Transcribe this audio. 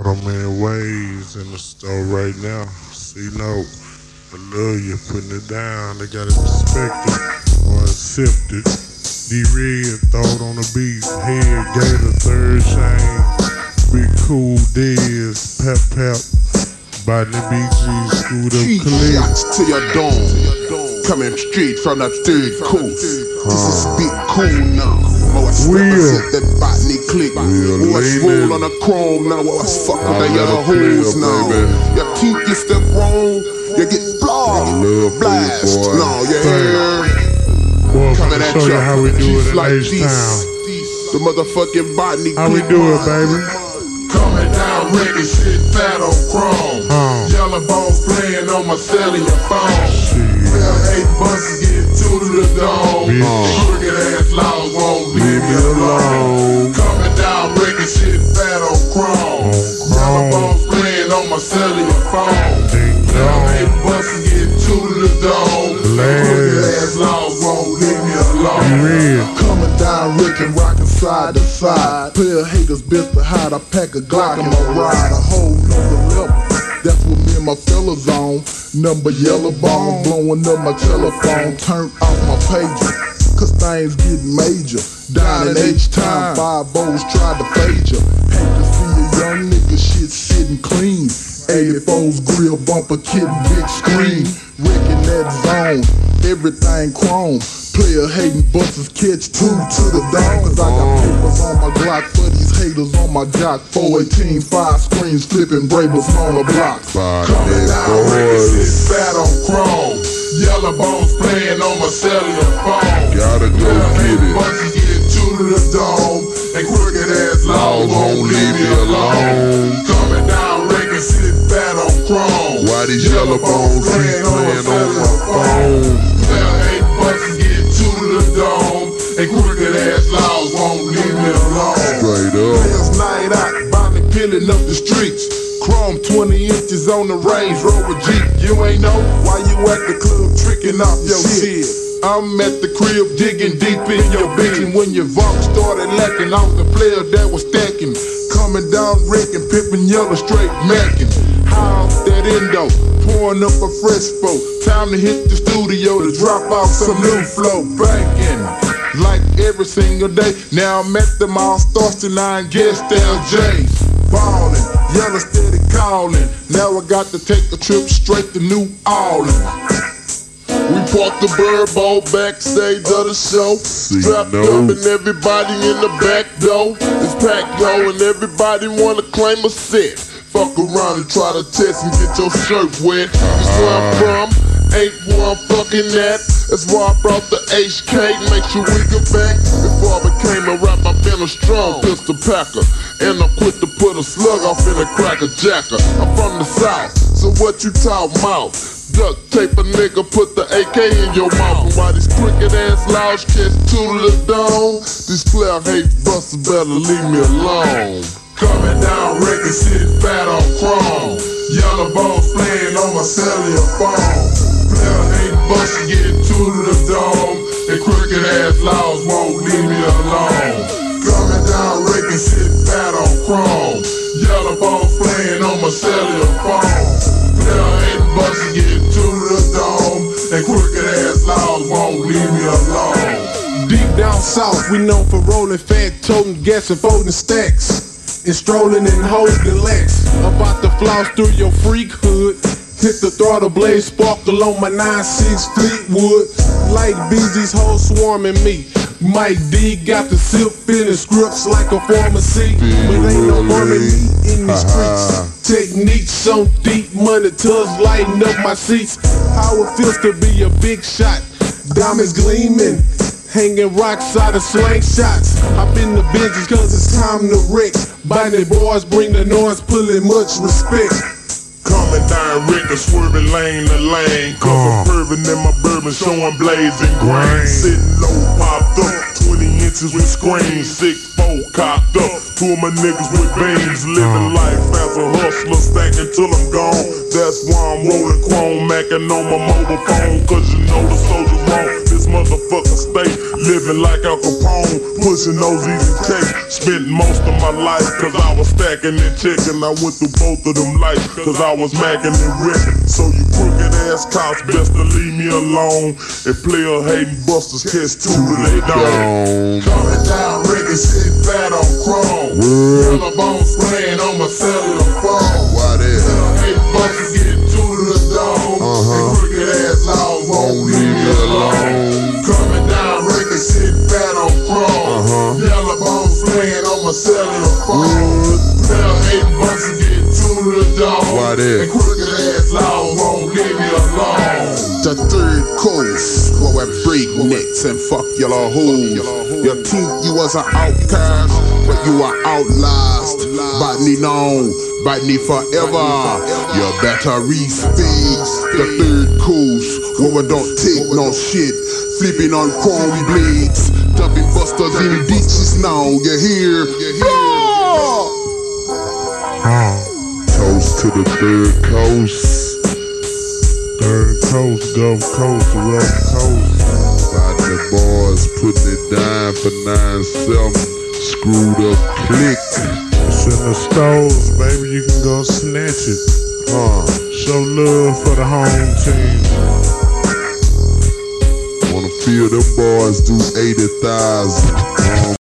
So many ways in the store right now. See, no, I love you putting it down. They got it respected or accepted. D Red thought on the beat. Head Gator, third chain. Big cool Dez, Pep Pep. Body BG, screwed up shots to your dome. Coming straight from the third coast. This is big cool now. Oh, I Will. represent that botany click. Will Oh, I Lehman. roll on the chrome now. Oh, I fuck with the I yellow love Cleo, hoes now. baby. Your teeth get step wrong. You get blast. love Cleo, blast. boy. No, you Thank hear? Boy, I'm Coming gonna at show you you how we do it in like H this. Town. The motherfucking botany How we do it, baby? Coming down ready, shit fat on chrome. Huh. Yellow bones playing on my cellular phone. Shit. Well, eight buses get two to the dome. Bitch. Crooked ass laws won't leave Leave me alone. Coming down record shit fat on chrome. On Yellow playing on my cellular phone. Eight buses get two to the dome. Ass laws won't leave me alone. Coming down, rickin', rockin' side to side. Player haters best to hide. I pack a Glock in my ride. A whole nother level. That's what me and my fellas on. Number yellow bone, blowing up my telephone. Turn off my pager. Cause things get major. Down in H time, five bows tried to fade ya. Hate to see a young nigga shit sitting clean. 84's grill bumper kit, big screen. Wrecking that zone, everything chrome. Player hating buses catch two to the dome. Cause I got papers on my Glock for these haters on my jock. 418, five screens flipping bravers on the block. Coming record shit fat on chrome. Yellow bones playing on my cellular These yellow bones keep playing on my phone? Well, eight buses get two to the dome. And crooked ass laws won't leave me alone. Straight up. Last night out, Bobby peeling up the streets. Chrome 20 inches on the Range Rover Jeep. You ain't know why you at the club tricking off your shit. I'm at the crib digging deep in your bitch. And when your vault started lacking off the player that was stacking. Coming down wrecking, pippin' yellow straight macking. How that endo, pouring up a flow. Time to hit the studio to drop off some new flow. Banking like every single day. Now I'm at the mall, stars to nine, guest LJ. Ballin', yellow steady callin'. Now I got to take a trip straight to New Orleans. We parked the bird ball backstage of the show. Strapped no. up and everybody in the back door. It's packed yo and everybody wanna claim a set. Fuck around and try to test and get your shirt wet. That's where I'm from. Ain't where I'm fucking at. That's why I brought the HK. Make sure we get back. Before I became a rap, I've been a strong pistol packer. And I'm quick to put a slug off in a cracker jacker. I'm from the south, so what you talk about? Duct tape a nigga, put the AK in your mouth. And while these crooked ass laws catch two to the dome, these player hate busters better leave me alone. Coming down, record shit fat on chrome. Yellow bones playing on my cellular phone. Player ain't busters get two to the dome. And crooked ass laws won't leave me alone. Coming down, record shit fat on chrome. Yellow bones playing on my cellular phone. Player ain't busters get two to the dome. And crooked ass laws won't leave me alone. Deep down south, we known for rolling fat, toting gas and folding stacks. And strolling in hoes Lex. About to floss through your freak hood. Hit the throttle blade, sparkle on my 9-6 Fleetwood. Like bees, these hoes swarming me. Mike D got the silk fitting scripts like a pharmacy. But ain't no harming in these streets. Techniques so deep, money tugs lighting up my seats. How it feels to be a big shot. Diamonds gleaming. Hanging rocks out of slingshots. Hop in the benches cause it's time to wreck. Binding boys bring the noise, pulling much respect. Coming down Ricker, swerving lane to lane. Cause I'm perving in my bourbon, showing blazing grain. Sitting low, popped up, 20 inches with screens. Six four cocked up, two of my niggas with beams. Living life as a hustler, stacking till I'm gone. That's why I'm rolling chrome, macking on my mobile phone. Cause you know Living like Al Capone, pushing those easy cakes. Spent most of my life cause I was stacking and checking. I went through both of them lights cause I was macking and wrecking. So you crooked ass cops best to leave me alone. And player hating busters catch two to they don't. Coming down, Ricky, shit fat on chrome. Yellow bones playing on my cellular cellular phone. Player hating busters get two to the dome. Why? And crooked ass won't me. The third coast, where we break necks and fuck yellow hoes. You think you was an outcast, but you are outlast. Botany known, botany forever. You better respect the third coast, where we don't take no shit. Flipping on chrome blades, dumping busters in ditches now. You hear? Toast to the third coast. Third coast, Gulf Coast, West Coast. About the boys putting it down for 9-7. Screwed up click. It's in the stores, baby. You can go snatch it. Huh. Show love for the home team. Feel them boys do 80,000. Um,